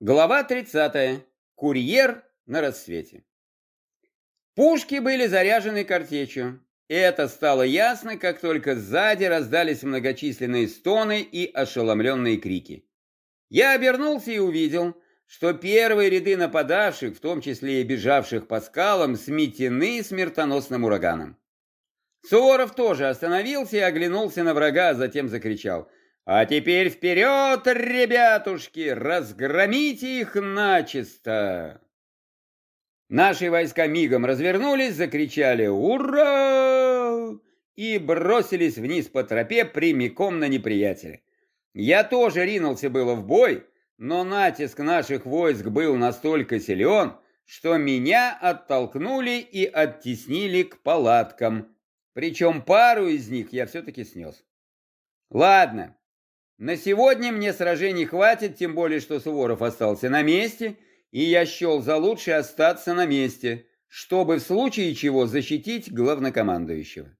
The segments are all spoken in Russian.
Глава 30. Курьер на рассвете. Пушки были заряжены картечью. Это стало ясно, как только сзади раздались многочисленные стоны и ошеломленные крики. Я обернулся и увидел, что первые ряды нападавших, в том числе и бежавших по скалам, сметены смертоносным ураганом. Суворов тоже остановился и оглянулся на врага, а затем закричал – а теперь вперед, ребятушки, разгромите их начисто!» Наши войска мигом развернулись, закричали «Ура!» и бросились вниз по тропе прямиком на неприятеля. Я тоже ринулся было в бой, но натиск наших войск был настолько силен, что меня оттолкнули и оттеснили к палаткам. Причем пару из них я все-таки снес. Ладно, на сегодня мне сражений хватит, тем более, что Суворов остался на месте, и я счел за лучшее остаться на месте, чтобы в случае чего защитить главнокомандующего.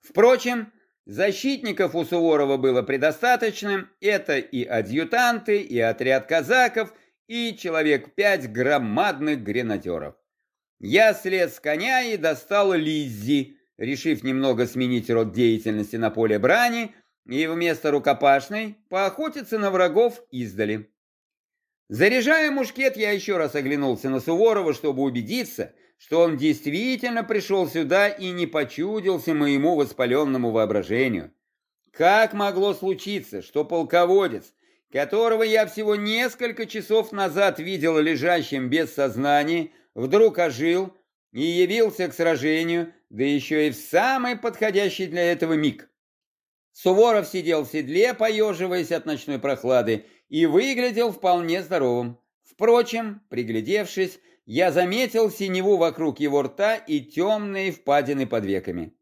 Впрочем, защитников у Суворова было предостаточно, это и адъютанты, и отряд казаков, и человек пять громадных гренадеров. Я слез с коня и достал Лиззи, решив немного сменить род деятельности на поле брани, и вместо рукопашной поохотиться на врагов издали. Заряжая мушкет, я еще раз оглянулся на Суворова, чтобы убедиться, что он действительно пришел сюда и не почудился моему воспаленному воображению. Как могло случиться, что полководец, которого я всего несколько часов назад видел лежащим без сознания, вдруг ожил и явился к сражению, да еще и в самый подходящий для этого миг? Суворов сидел в седле, поеживаясь от ночной прохлады, и выглядел вполне здоровым. Впрочем, приглядевшись, я заметил синеву вокруг его рта и темные впадины под веками.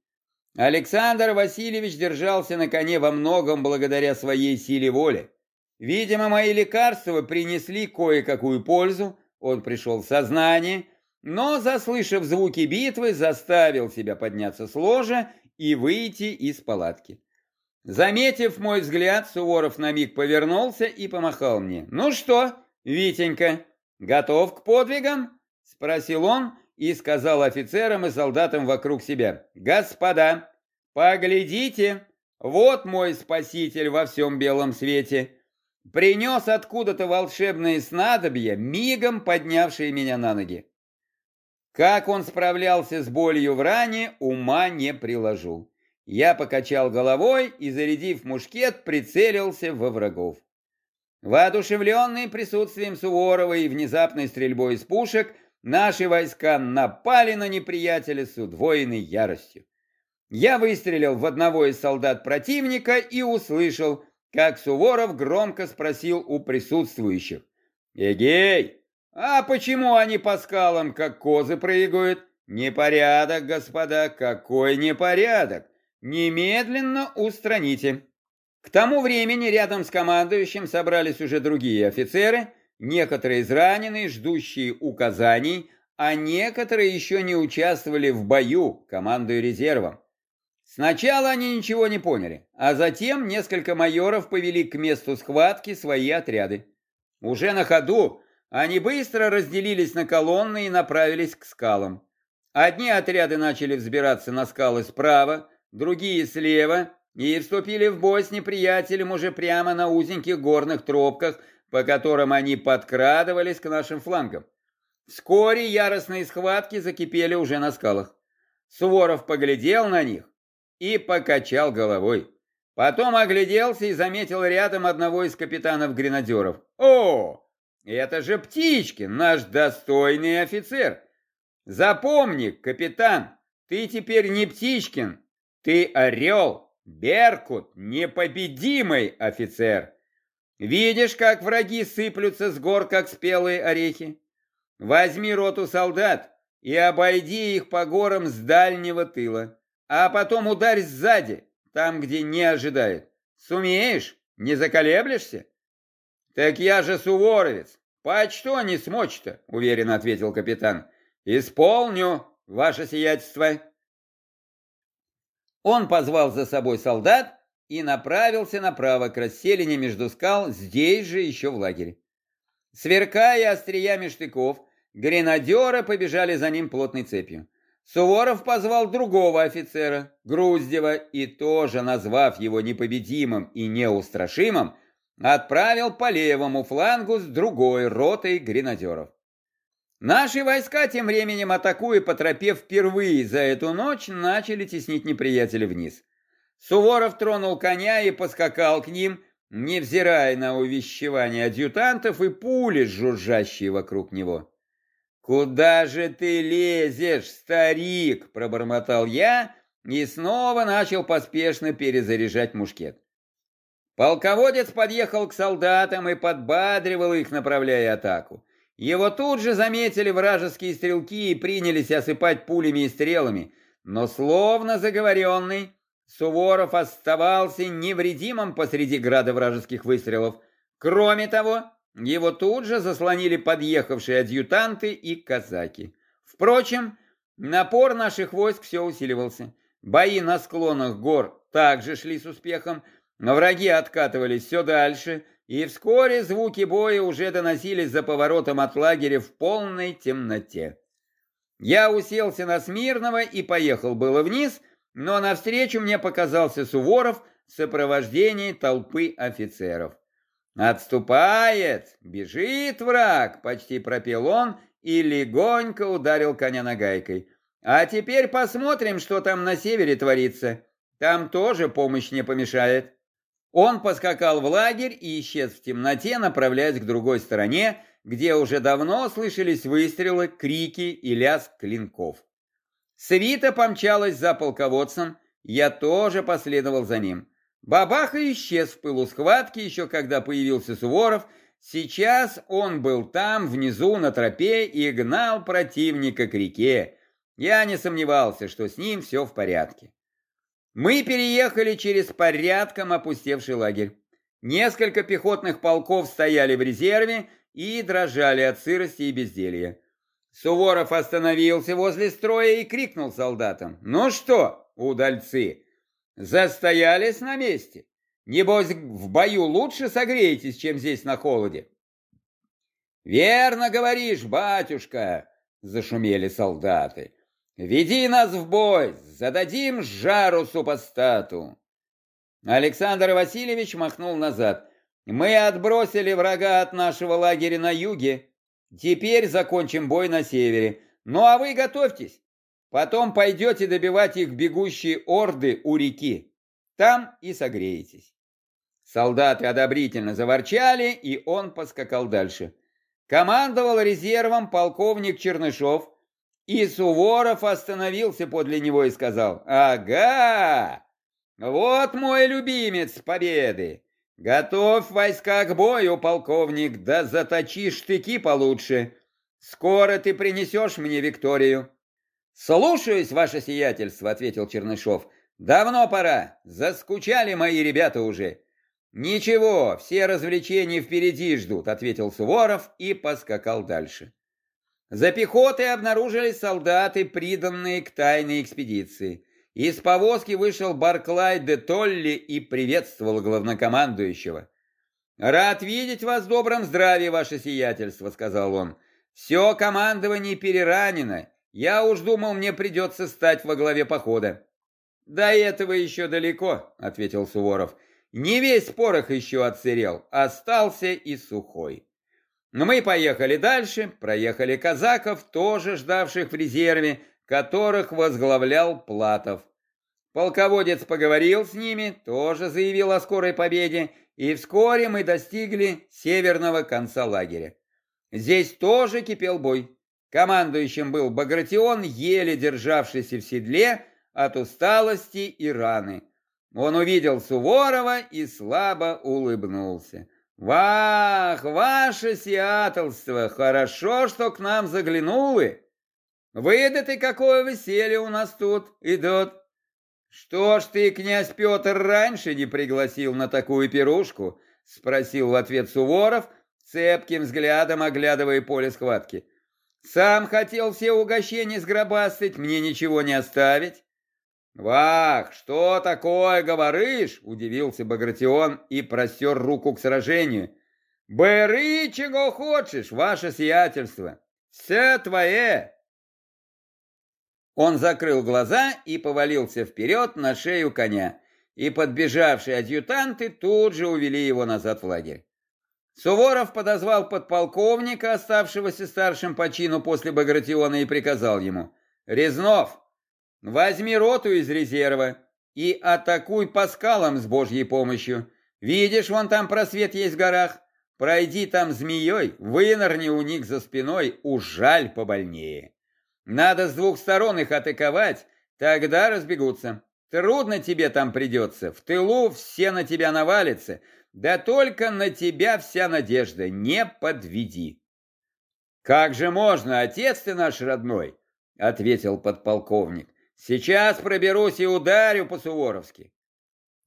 Александр Васильевич держался на коне во многом благодаря своей силе воли. Видимо, мои лекарства принесли кое-какую пользу, он пришел в сознание, но, заслышав звуки битвы, заставил себя подняться с ложа и выйти из палатки. Заметив мой взгляд, Суворов на миг повернулся и помахал мне. «Ну что, Витенька, готов к подвигам?» Спросил он и сказал офицерам и солдатам вокруг себя. «Господа, поглядите, вот мой спаситель во всем белом свете. Принес откуда-то волшебные снадобья, мигом поднявшие меня на ноги. Как он справлялся с болью в ране, ума не приложу. Я покачал головой и, зарядив мушкет, прицелился во врагов. Воодушевленные присутствием Суворова и внезапной стрельбой из пушек, наши войска напали на неприятеля с удвоенной яростью. Я выстрелил в одного из солдат противника и услышал, как Суворов громко спросил у присутствующих. «Эгей, а почему они по скалам, как козы, прыгают? Непорядок, господа, какой непорядок! Немедленно устраните. К тому времени рядом с командующим собрались уже другие офицеры, некоторые израненные, ждущие указаний, а некоторые еще не участвовали в бою, командуя резервом. Сначала они ничего не поняли, а затем несколько майоров повели к месту схватки свои отряды. Уже на ходу они быстро разделились на колонны и направились к скалам. Одни отряды начали взбираться на скалы справа, другие слева, и вступили в бой с неприятелем уже прямо на узеньких горных тропках, по которым они подкрадывались к нашим флангам. Вскоре яростные схватки закипели уже на скалах. Суворов поглядел на них и покачал головой. Потом огляделся и заметил рядом одного из капитанов-гренадеров. «О, это же Птичкин, наш достойный офицер! Запомни, капитан, ты теперь не Птичкин, ты орел, Беркут, непобедимый офицер. Видишь, как враги сыплются с гор, как спелые орехи? Возьми роту солдат и обойди их по горам с дальнего тыла, а потом ударь сзади, там, где не ожидают. Сумеешь? Не заколеблешься? Так я же суворовец. По что не смочь-то? Уверенно ответил капитан. Исполню, ваше сиятельство. Он позвал за собой солдат и направился направо к расселине между скал, здесь же еще в лагере. Сверкая остриями штыков, гренадеры побежали за ним плотной цепью. Суворов позвал другого офицера, Груздева, и тоже, назвав его непобедимым и неустрашимым, отправил по левому флангу с другой ротой гренадеров. Наши войска тем временем, атакуя по тропе впервые за эту ночь, начали теснить неприятеля вниз. Суворов тронул коня и поскакал к ним, невзирая на увещевания адъютантов и пули, жужжащие вокруг него. «Куда же ты лезешь, старик?» – пробормотал я и снова начал поспешно перезаряжать мушкет. Полководец подъехал к солдатам и подбадривал их, направляя атаку. Его тут же заметили вражеские стрелки и принялись осыпать пулями и стрелами, но словно заговоренный, Суворов оставался невредимым посреди града вражеских выстрелов. Кроме того, его тут же заслонили подъехавшие адъютанты и казаки. Впрочем, напор наших войск все усиливался. Бои на склонах гор также шли с успехом, но враги откатывались все дальше, и вскоре звуки боя уже доносились за поворотом от лагеря в полной темноте. Я уселся на Смирного и поехал было вниз, но навстречу мне показался Суворов в сопровождении толпы офицеров. «Отступает! Бежит враг!» — почти пропел он и легонько ударил коня нагайкой. «А теперь посмотрим, что там на севере творится. Там тоже помощь не помешает». Он поскакал в лагерь и исчез в темноте, направляясь к другой стороне, где уже давно слышались выстрелы, крики и лязг клинков. Свита помчалась за полководцем, я тоже последовал за ним. Бабаха исчез в пылу схватки, еще когда появился Суворов. Сейчас он был там, внизу, на тропе, и гнал противника к реке. Я не сомневался, что с ним все в порядке. Мы переехали через порядком опустевший лагерь. Несколько пехотных полков стояли в резерве и дрожали от сырости и безделья. Суворов остановился возле строя и крикнул солдатам. «Ну что, удальцы, застоялись на месте? Небось, в бою лучше согреетесь, чем здесь на холоде?» «Верно говоришь, батюшка!» — зашумели солдаты. Веди нас в бой, зададим жару супостату. Александр Васильевич махнул назад. Мы отбросили врага от нашего лагеря на юге. Теперь закончим бой на севере. Ну а вы готовьтесь. Потом пойдете добивать их бегущие орды у реки. Там и согреетесь. Солдаты одобрительно заворчали, и он поскакал дальше. Командовал резервом полковник Чернышов, и Суворов остановился подле него и сказал, «Ага, вот мой любимец победы! Готовь войска к бою, полковник, да заточи штыки получше. Скоро ты принесешь мне Викторию». «Слушаюсь, ваше сиятельство», — ответил Чернышов. «Давно пора, заскучали мои ребята уже». «Ничего, все развлечения впереди ждут», — ответил Суворов и поскакал дальше. За пехотой обнаружились солдаты, приданные к тайной экспедиции. Из повозки вышел Барклай де Толли и приветствовал главнокомандующего. «Рад видеть вас в добром здравии, ваше сиятельство», — сказал он. «Все командование переранено. Я уж думал, мне придется стать во главе похода». «До этого еще далеко», — ответил Суворов. «Не весь порох еще отсырел, остался и сухой». Но мы поехали дальше, проехали казаков, тоже ждавших в резерве, которых возглавлял Платов. Полководец поговорил с ними, тоже заявил о скорой победе, и вскоре мы достигли северного конца лагеря. Здесь тоже кипел бой. Командующим был Багратион, еле державшийся в седле от усталости и раны. Он увидел Суворова и слабо улыбнулся. «Вах, ваше сиятельство, хорошо, что к нам заглянули. Выдаты, какое веселье у нас тут идет. Что ж ты, князь Петр, раньше не пригласил на такую пирушку?» Спросил в ответ Суворов, цепким взглядом оглядывая поле схватки. «Сам хотел все угощения сгробастать, мне ничего не оставить. «Вах, что такое говоришь?» – удивился Багратион и простер руку к сражению. Бери, чего хочешь, ваше сиятельство. Все твое. Он закрыл глаза и повалился вперед на шею коня, и подбежавшие адъютанты тут же увели его назад в лагерь. Суворов подозвал подполковника, оставшегося старшим по чину после Багратиона, и приказал ему, «Резнов, возьми роту из резерва и атакуй по скалам с Божьей помощью. Видишь, вон там просвет есть в горах. Пройди там змеей, вынырни у них за спиной, ужаль побольнее. Надо с двух сторон их атаковать, тогда разбегутся. Трудно тебе там придется, в тылу все на тебя навалятся, да только на тебя вся надежда, не подведи. Как же можно, отец ты наш родной, ответил подполковник. Сейчас проберусь и ударю по-суворовски.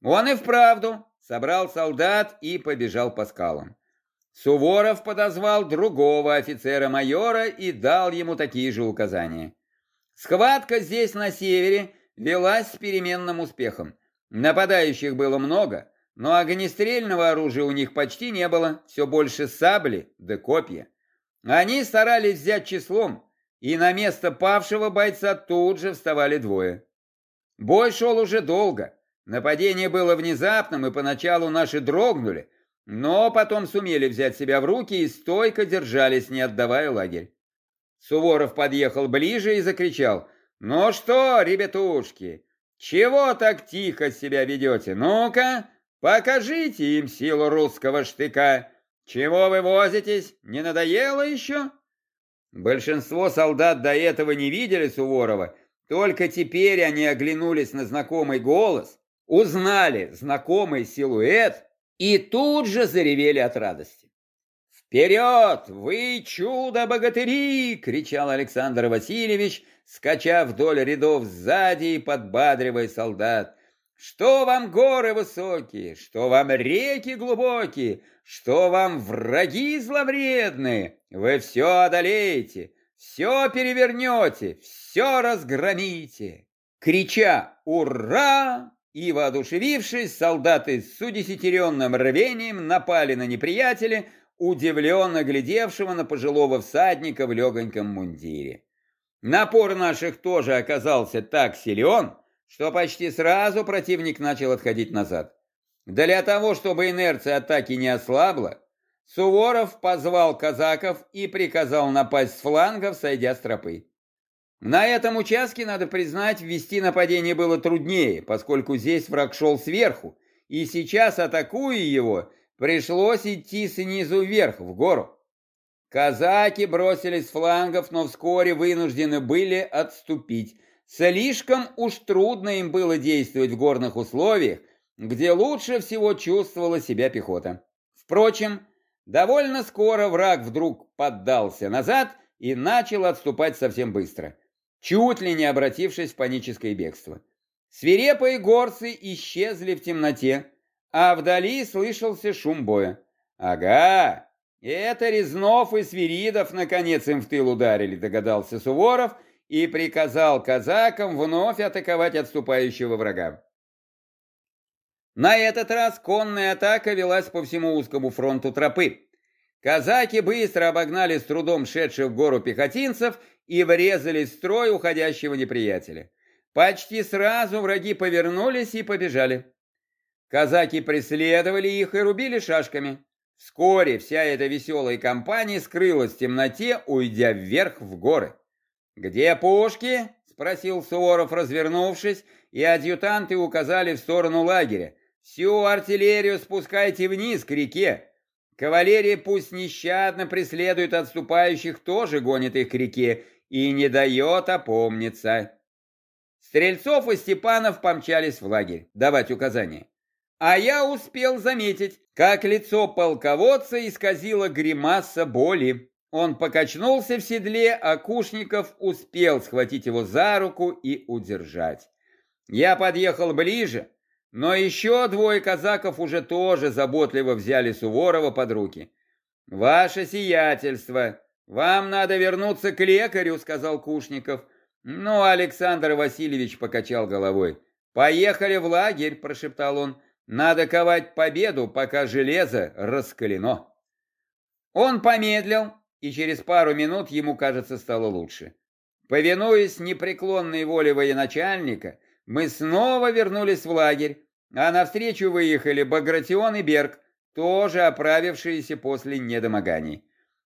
Он и вправду собрал солдат и побежал по скалам. Суворов подозвал другого офицера-майора и дал ему такие же указания. Схватка здесь, на севере, велась с переменным успехом. Нападающих было много, но огнестрельного оружия у них почти не было, все больше сабли да копья. Они старались взять числом, и на место павшего бойца тут же вставали двое. Бой шел уже долго, нападение было внезапным, и поначалу наши дрогнули, но потом сумели взять себя в руки и стойко держались, не отдавая лагерь. Суворов подъехал ближе и закричал. «Ну что, ребятушки, чего так тихо себя ведете? Ну-ка, покажите им силу русского штыка. Чего вы возитесь? Не надоело еще?» Большинство солдат до этого не видели Суворова, только теперь они оглянулись на знакомый голос, узнали знакомый силуэт и тут же заревели от радости. «Вперед! Вы чудо-богатыри!» — кричал Александр Васильевич, скача вдоль рядов сзади и подбадривая солдат. «Что вам горы высокие, что вам реки глубокие, что вам враги зловредные? Вы все одолеете, все перевернете, все разгромите!» Крича «Ура!» и, воодушевившись, солдаты с удесятеренным рвением напали на неприятеля, удивленно глядевшего на пожилого всадника в легоньком мундире. Напор наших тоже оказался так силен, что почти сразу противник начал отходить назад. Для того, чтобы инерция атаки не ослабла, Суворов позвал казаков и приказал напасть с флангов, сойдя с тропы. На этом участке, надо признать, ввести нападение было труднее, поскольку здесь враг шел сверху, и сейчас, атакуя его, пришлось идти снизу вверх, в гору. Казаки бросились с флангов, но вскоре вынуждены были отступить. Слишком уж трудно им было действовать в горных условиях, где лучше всего чувствовала себя пехота. Впрочем, довольно скоро враг вдруг поддался назад и начал отступать совсем быстро чуть ли не обратившись в паническое бегство. Свирепые горцы исчезли в темноте, а вдали слышался шум боя. «Ага, это Резнов и Свиридов наконец им в тыл ударили», догадался Суворов и приказал казакам вновь атаковать отступающего врага. На этот раз конная атака велась по всему узкому фронту тропы. Казаки быстро обогнали с трудом шедших в гору пехотинцев и врезались в строй уходящего неприятеля. Почти сразу враги повернулись и побежали. Казаки преследовали их и рубили шашками. Вскоре вся эта веселая компания скрылась в темноте, уйдя вверх в горы. «Где пушки?» — спросил Суворов, развернувшись, и адъютанты указали в сторону лагеря. «Всю артиллерию спускайте вниз к реке. Кавалерия пусть нещадно преследует отступающих, тоже гонит их к реке, и не дает опомниться. Стрельцов и Степанов помчались в лагерь давать указания. А я успел заметить, как лицо полководца исказило гримаса боли. Он покачнулся в седле, а Кушников успел схватить его за руку и удержать. Я подъехал ближе, но еще двое казаков уже тоже заботливо взяли Суворова под руки. «Ваше сиятельство!» «Вам надо вернуться к лекарю», — сказал Кушников. Ну, Александр Васильевич покачал головой. «Поехали в лагерь», — прошептал он. «Надо ковать победу, пока железо раскалено». Он помедлил, и через пару минут ему, кажется, стало лучше. Повинуясь непреклонной воле военачальника, мы снова вернулись в лагерь, а навстречу выехали Багратион и Берг, тоже оправившиеся после недомоганий.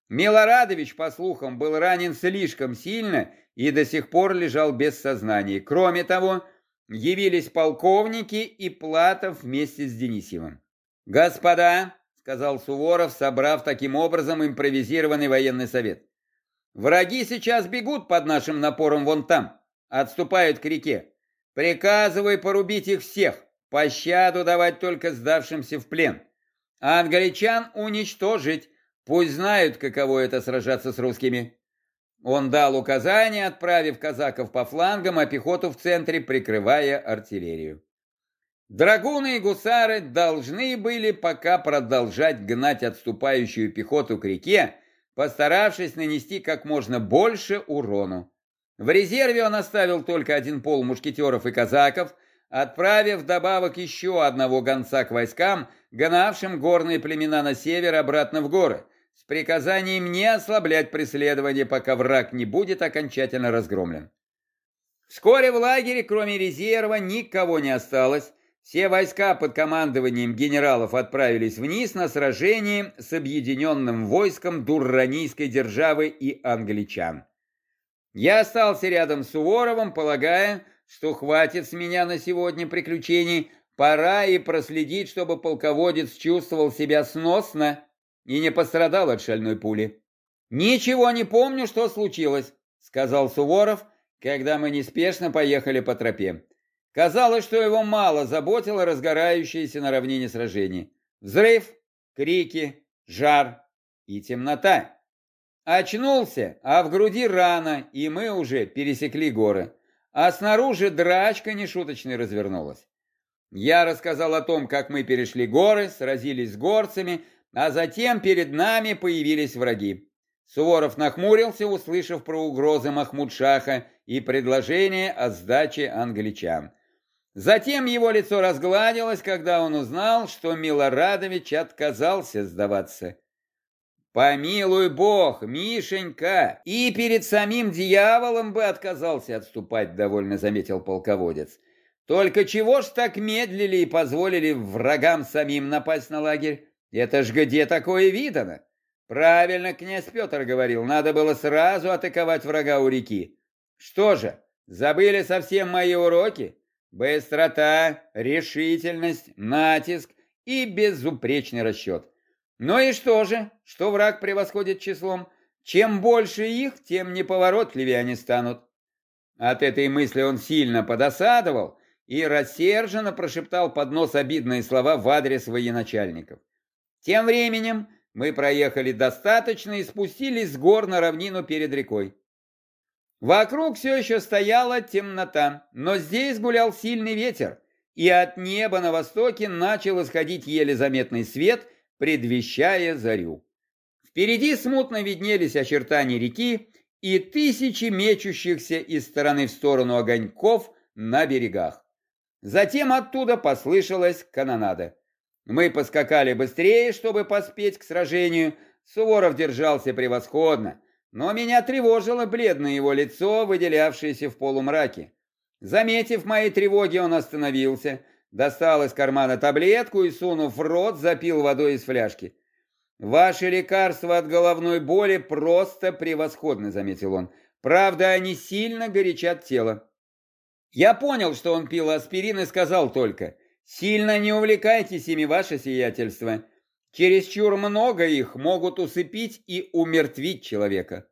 Милорадович, по слухам, был ранен слишком сильно и до сих пор лежал без сознания. Кроме того, явились полковники и Платов вместе с Денисевым. «Господа», — сказал Суворов, собрав таким образом импровизированный военный совет, «враги сейчас бегут под нашим напором вон там, отступают к реке. Приказывай порубить их всех, пощаду давать только сдавшимся в плен, а англичан уничтожить, пусть знают, каково это сражаться с русскими». Он дал указание, отправив казаков по флангам, а пехоту в центре, прикрывая артиллерию. Драгуны и гусары должны были пока продолжать гнать отступающую пехоту к реке, постаравшись нанести как можно больше урону. В резерве он оставил только один пол мушкетеров и казаков, отправив добавок еще одного гонца к войскам, гнавшим горные племена на север обратно в горы с приказанием не ослаблять преследование, пока враг не будет окончательно разгромлен. Вскоре в лагере, кроме резерва, никого не осталось. Все войска под командованием генералов отправились вниз на сражение с объединенным войском Дурранийской державы и англичан. Я остался рядом с Суворовым, полагая, что хватит с меня на сегодня приключений, пора и проследить, чтобы полководец чувствовал себя сносно и не пострадал от шальной пули. «Ничего не помню, что случилось», — сказал Суворов, когда мы неспешно поехали по тропе. Казалось, что его мало заботило разгорающееся на равнине сражение. Взрыв, крики, жар и темнота. Очнулся, а в груди рана, и мы уже пересекли горы. А снаружи драчка нешуточной развернулась. Я рассказал о том, как мы перешли горы, сразились с горцами, а затем перед нами появились враги. Суворов нахмурился, услышав про угрозы Махмуд-Шаха и предложение о сдаче англичан. Затем его лицо разгладилось, когда он узнал, что Милорадович отказался сдаваться. «Помилуй бог, Мишенька, и перед самим дьяволом бы отказался отступать», — довольно заметил полководец. «Только чего ж так медлили и позволили врагам самим напасть на лагерь? Это ж где такое видано? Правильно князь Петр говорил, надо было сразу атаковать врага у реки. Что же, забыли совсем мои уроки? Быстрота, решительность, натиск и безупречный расчет. Ну и что же, что враг превосходит числом? Чем больше их, тем неповоротливее они станут. От этой мысли он сильно подосадовал и рассерженно прошептал под нос обидные слова в адрес военачальников. Тем временем мы проехали достаточно и спустились с гор на равнину перед рекой. Вокруг все еще стояла темнота, но здесь гулял сильный ветер, и от неба на востоке начал исходить еле заметный свет, предвещая зарю. Впереди смутно виднелись очертания реки и тысячи мечущихся из стороны в сторону огоньков на берегах. Затем оттуда послышалась канонада. Мы поскакали быстрее, чтобы поспеть к сражению. Суворов держался превосходно, но меня тревожило бледное его лицо, выделявшееся в полумраке. Заметив мои тревоги, он остановился, достал из кармана таблетку и, сунув в рот, запил водой из фляжки. «Ваши лекарства от головной боли просто превосходны», — заметил он. «Правда, они сильно горячат тело». Я понял, что он пил аспирин и сказал только, Сильно не увлекайтесь ими, ваше сиятельство. Чересчур много их могут усыпить и умертвить человека.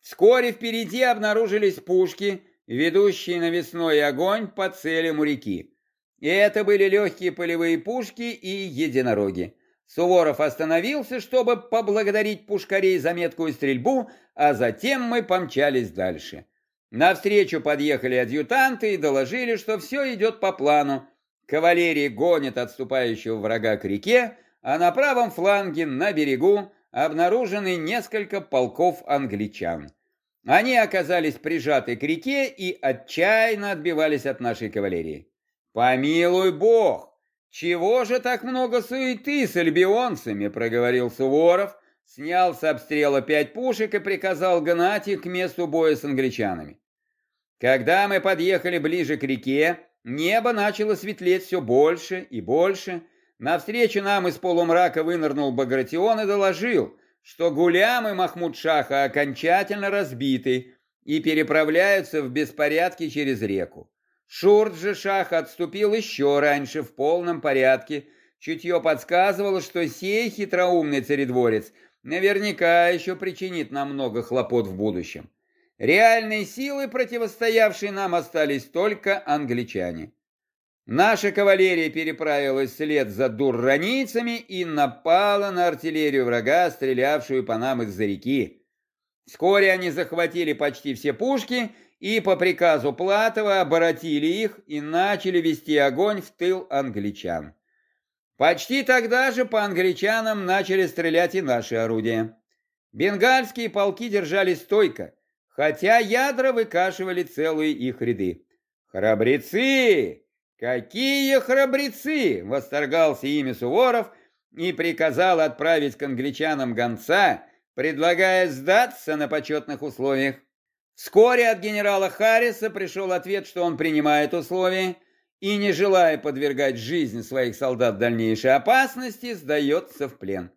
Вскоре впереди обнаружились пушки, ведущие навесной огонь по целям у реки. И это были легкие полевые пушки и единороги. Суворов остановился, чтобы поблагодарить пушкарей за меткую стрельбу, а затем мы помчались дальше. Навстречу подъехали адъютанты и доложили, что все идет по плану, Кавалерия гонит отступающего врага к реке, а на правом фланге, на берегу, обнаружены несколько полков англичан. Они оказались прижаты к реке и отчаянно отбивались от нашей кавалерии. «Помилуй бог! Чего же так много суеты с альбионцами?» — проговорил Суворов, снял с обстрела пять пушек и приказал гнать их к месту боя с англичанами. Когда мы подъехали ближе к реке, небо начало светлеть все больше и больше. Навстречу нам из полумрака вынырнул Багратион и доложил, что Гулям и Махмуд-Шаха окончательно разбиты и переправляются в беспорядке через реку. Шурт же Шах отступил еще раньше в полном порядке. Чутье подсказывало, что сей хитроумный царедворец наверняка еще причинит нам много хлопот в будущем. Реальной силой, противостоявшей нам, остались только англичане. Наша кавалерия переправилась вслед за дурраницами и напала на артиллерию врага, стрелявшую по нам из-за реки. Вскоре они захватили почти все пушки и по приказу Платова оборотили их и начали вести огонь в тыл англичан. Почти тогда же по англичанам начали стрелять и наши орудия. Бенгальские полки держались стойко, хотя ядра выкашивали целые их ряды. «Храбрецы! Какие храбрецы!» — восторгался ими Суворов и приказал отправить к англичанам гонца, предлагая сдаться на почетных условиях. Вскоре от генерала Харриса пришел ответ, что он принимает условия, и, не желая подвергать жизнь своих солдат дальнейшей опасности, сдается в плен.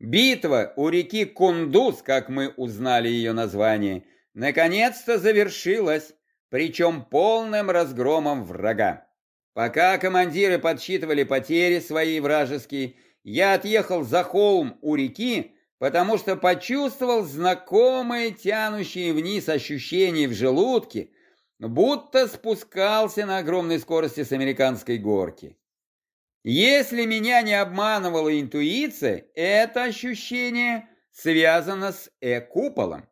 Битва у реки Кундус, как мы узнали ее название, наконец-то завершилась, причем полным разгромом врага. Пока командиры подсчитывали потери свои вражеские, я отъехал за холм у реки, потому что почувствовал знакомые тянущие вниз ощущения в желудке, будто спускался на огромной скорости с американской горки. Если меня не обманывала интуиция, это ощущение связано с Э-куполом.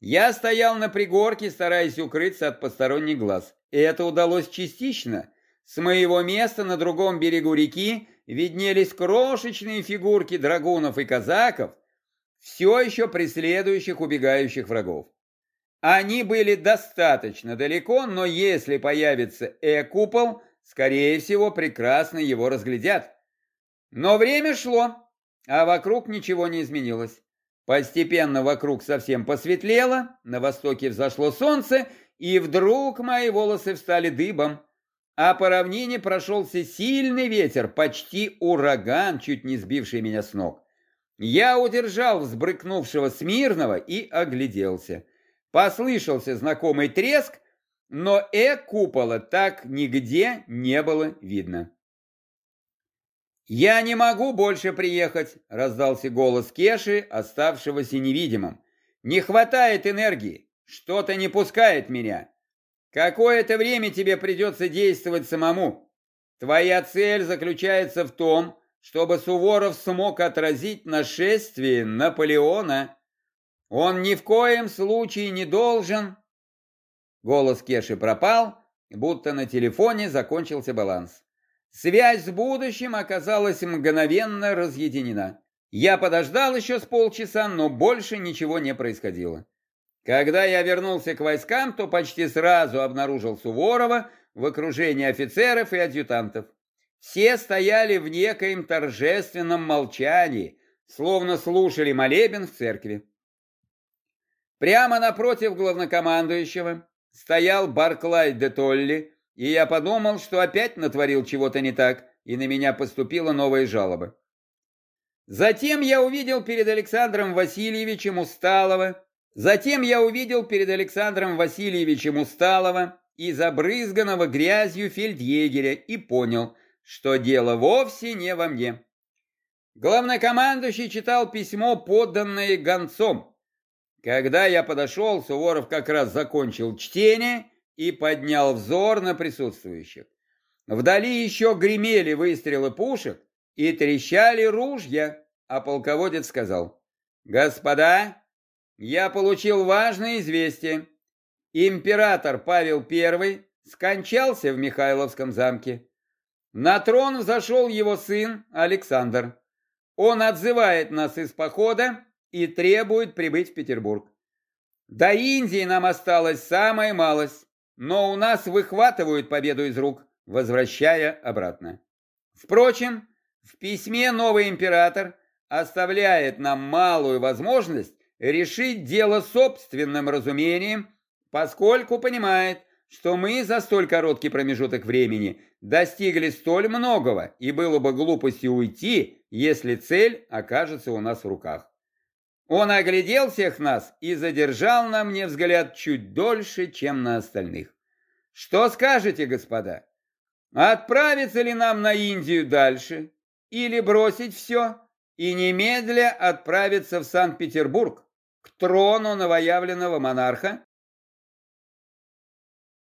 Я стоял на пригорке, стараясь укрыться от посторонних глаз. Это удалось частично. С моего места на другом берегу реки виднелись крошечные фигурки драгунов и казаков, все еще преследующих убегающих врагов. Они были достаточно далеко, но если появится Э-купол, скорее всего, прекрасно его разглядят. Но время шло, а вокруг ничего не изменилось. Постепенно вокруг совсем посветлело, на востоке взошло солнце, и вдруг мои волосы встали дыбом, а по равнине прошелся сильный ветер, почти ураган, чуть не сбивший меня с ног. Я удержал взбрыкнувшего Смирного и огляделся. Послышался знакомый треск, но э-купола так нигде не было видно. «Я не могу больше приехать», — раздался голос Кеши, оставшегося невидимым. «Не хватает энергии, что-то не пускает меня. Какое-то время тебе придется действовать самому. Твоя цель заключается в том, чтобы Суворов смог отразить нашествие Наполеона». Он ни в коем случае не должен... Голос Кеши пропал, будто на телефоне закончился баланс. Связь с будущим оказалась мгновенно разъединена. Я подождал еще с полчаса, но больше ничего не происходило. Когда я вернулся к войскам, то почти сразу обнаружил Суворова в окружении офицеров и адъютантов. Все стояли в некоем торжественном молчании, словно слушали молебен в церкви. Прямо напротив главнокомандующего стоял Барклай де Толли, и я подумал, что опять натворил чего-то не так, и на меня поступила новая жалоба. Затем я увидел перед Александром Васильевичем Усталова, затем я увидел перед Александром Васильевичем Усталова и забрызганного грязью фельдъегеря и понял, что дело вовсе не во мне. Главнокомандующий читал письмо, подданное гонцом, когда я подошел, Суворов как раз закончил чтение и поднял взор на присутствующих. Вдали еще гремели выстрелы пушек и трещали ружья, а полководец сказал, «Господа, я получил важное известие. Император Павел I скончался в Михайловском замке. На трон взошел его сын Александр. Он отзывает нас из похода и требует прибыть в Петербург. До Индии нам осталось самая малость, но у нас выхватывают победу из рук, возвращая обратно. Впрочем, в письме новый император оставляет нам малую возможность решить дело собственным разумением, поскольку понимает, что мы за столь короткий промежуток времени достигли столь многого, и было бы глупостью уйти, если цель окажется у нас в руках. Он оглядел всех нас и задержал на мне взгляд чуть дольше, чем на остальных. Что скажете, господа? Отправиться ли нам на Индию дальше? Или бросить все и немедля отправиться в Санкт-Петербург, к трону новоявленного монарха?